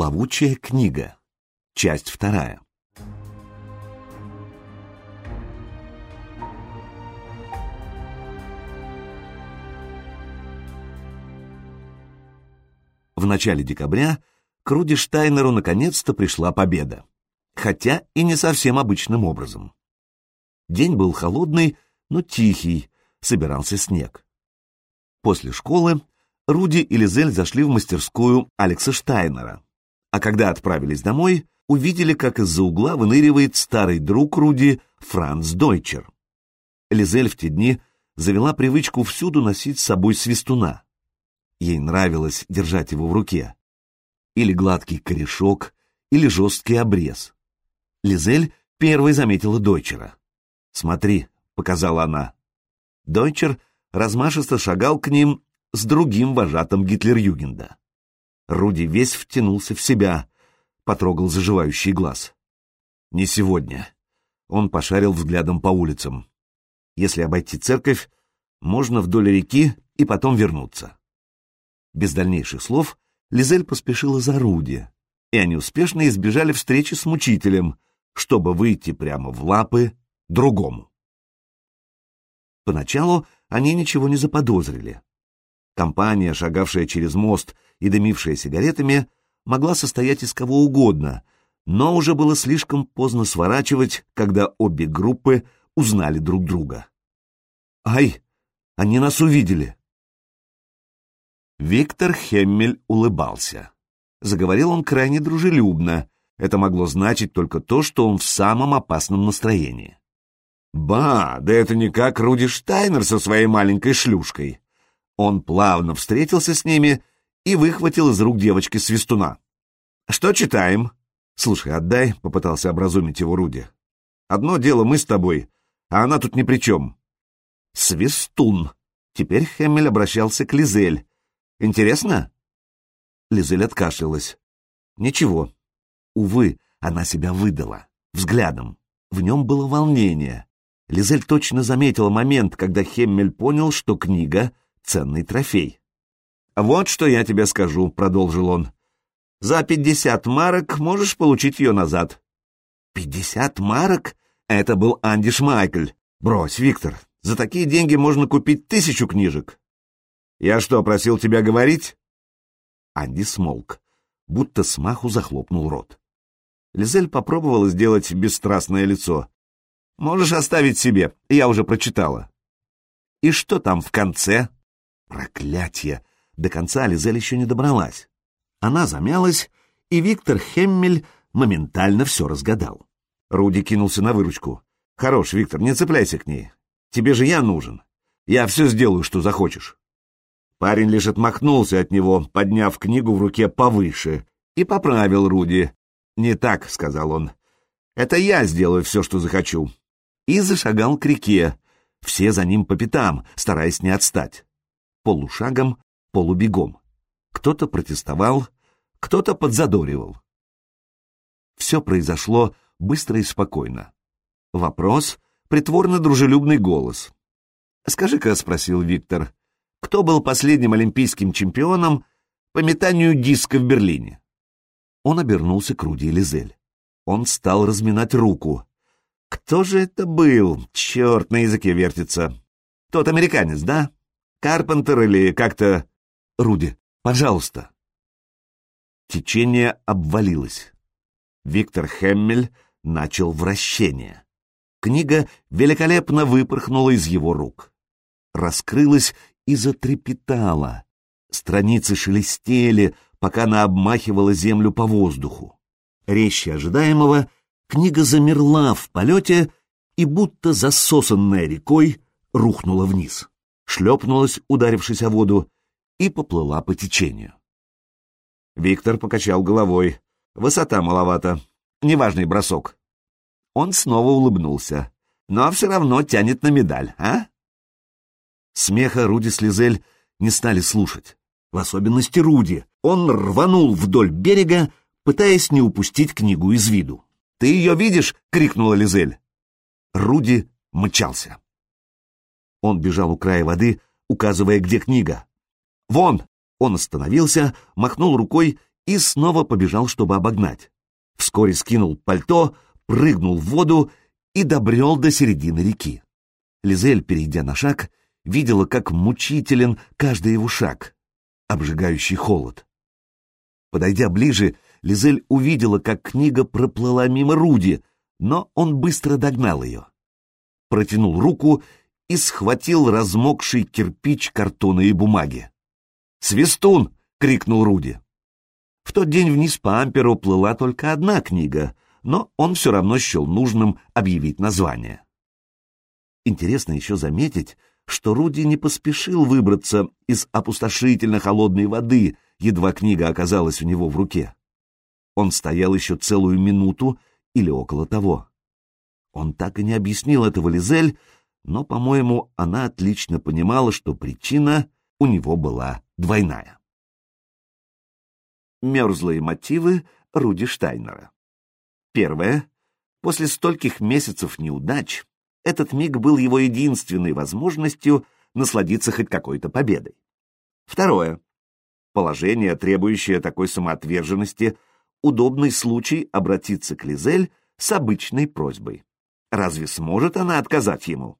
Плавучая книга. Часть вторая. В начале декабря к Руди Штайнеру наконец-то пришла победа, хотя и не совсем обычным образом. День был холодный, но тихий, собирался снег. После школы Руди и Лизель зашли в мастерскую Алекса Штайнера, а когда отправились домой, увидели, как из-за угла выныривает старый друг Руди Франц Дойчер. Лизель в те дни завела привычку всюду носить с собой свистуна. Ей нравилось держать его в руке. Или гладкий корешок, или жесткий обрез. Лизель первой заметила Дойчера. «Смотри», — показала она. Дойчер размашисто шагал к ним с другим вожатым Гитлер-Югенда. Руди весь втянулся в себя, потрогал заживающий глаз. «Не сегодня». Он пошарил взглядом по улицам. «Если обойти церковь, можно вдоль реки и потом вернуться». Без дальнейших слов Лизель поспешила за Руди, и они успешно избежали встречи с мучителем, чтобы выйти прямо в лапы другому. Поначалу они ничего не заподозрили. Компания, шагавшая через мост и дымившая сигаретами, могла состоять из кого угодно, но уже было слишком поздно сворачивать, когда обе группы узнали друг друга. «Ай, они нас увидели!» Виктор Хеммель улыбался. Заговорил он крайне дружелюбно. Это могло значить только то, что он в самом опасном настроении. «Ба, да это не как Руди Штайнер со своей маленькой шлюшкой. Он плавно встретился с ними и выхватил из рук девочки свистуна. «Что читаем?» «Слушай, отдай», — попытался образумить его Руди. «Одно дело мы с тобой, а она тут ни при чем». «Свистун». Теперь Хэммель обращался к Лизель. «Интересно?» Лизель откашлялась. «Ничего». Увы, она себя выдала. Взглядом. В нем было волнение. Лизель точно заметила момент, когда Хеммель понял, что книга ценный трофей. «Вот что я тебе скажу», — продолжил он. «За пятьдесят марок можешь получить ее назад». «Пятьдесят марок? Это был Анди Шмайкль. Брось, Виктор, за такие деньги можно купить тысячу книжек». «Я что, просил тебя говорить?» Анди смолк, будто смаху захлопнул рот. Лизель попробовала сделать бесстрастное лицо. «Можешь оставить себе, я уже прочитала». «И что там в конце?» Проклятье! До конца Лизель еще не добралась. Она замялась, и Виктор Хеммель моментально все разгадал. Руди кинулся на выручку. «Хорош, Виктор, не цепляйся к ней. Тебе же я нужен. Я все сделаю, что захочешь». Парень лишь отмахнулся от него, подняв книгу в руке повыше, и поправил Руди. «Не так», — сказал он. «Это я сделаю все, что захочу». И зашагал к реке, все за ним по пятам, стараясь не отстать полушагом, полубегом. Кто-то протестовал, кто-то подзадоривал. Все произошло быстро и спокойно. Вопрос — притворно-дружелюбный голос. «Скажи-ка», — спросил Виктор, — «кто был последним олимпийским чемпионом по метанию диска в Берлине?» Он обернулся к Руди Лизель. Он стал разминать руку. «Кто же это был? Черт, на языке вертится. Тот американец, да?» Карпентер или как-то... Руди, пожалуйста. Течение обвалилось. Виктор Хеммель начал вращение. Книга великолепно выпорхнула из его рук. Раскрылась и затрепетала. Страницы шелестели, пока она обмахивала землю по воздуху. Резче ожидаемого, книга замерла в полете и, будто засосанная рекой, рухнула вниз шлепнулась, ударившись о воду, и поплыла по течению. Виктор покачал головой. Высота маловато. Неважный бросок. Он снова улыбнулся. Но все равно тянет на медаль, а? Смеха Руди Слизель не стали слушать. В особенности Руди. Он рванул вдоль берега, пытаясь не упустить книгу из виду. «Ты ее видишь?» — крикнула Лизель. Руди мчался. Он бежал у края воды, указывая, где книга. «Вон!» Он остановился, махнул рукой и снова побежал, чтобы обогнать. Вскоре скинул пальто, прыгнул в воду и добрел до середины реки. Лизель, перейдя на шаг, видела, как мучителен каждый его шаг, обжигающий холод. Подойдя ближе, Лизель увидела, как книга проплыла мимо Руди, но он быстро догнал ее. Протянул руку и схватил размокший кирпич картона и бумаги. «Свистун!» — крикнул Руди. В тот день вниз по Амперу плыла только одна книга, но он все равно счел нужным объявить название. Интересно еще заметить, что Руди не поспешил выбраться из опустошительно холодной воды, едва книга оказалась у него в руке. Он стоял еще целую минуту или около того. Он так и не объяснил этого Лизель, но, по-моему, она отлично понимала, что причина у него была двойная. Мерзлые мотивы Руди Штайнера Первое. После стольких месяцев неудач этот миг был его единственной возможностью насладиться хоть какой-то победой. Второе. Положение, требующее такой самоотверженности, удобный случай обратиться к Лизель с обычной просьбой. Разве сможет она отказать ему?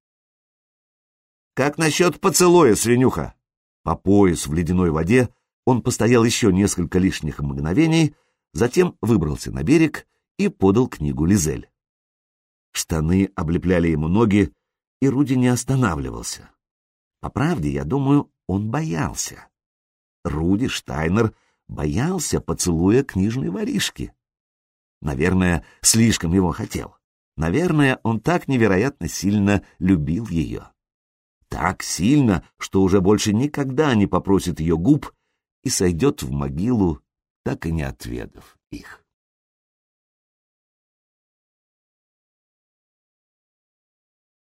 «Как насчет поцелуя, свинюха?» По пояс в ледяной воде он постоял еще несколько лишних мгновений, затем выбрался на берег и подал книгу Лизель. Штаны облепляли ему ноги, и Руди не останавливался. По правде, я думаю, он боялся. Руди Штайнер боялся поцелуя книжной воришки. Наверное, слишком его хотел. Наверное, он так невероятно сильно любил ее. Так сильно, что уже больше никогда не попросит ее губ и сойдет в могилу, так и не отведав их.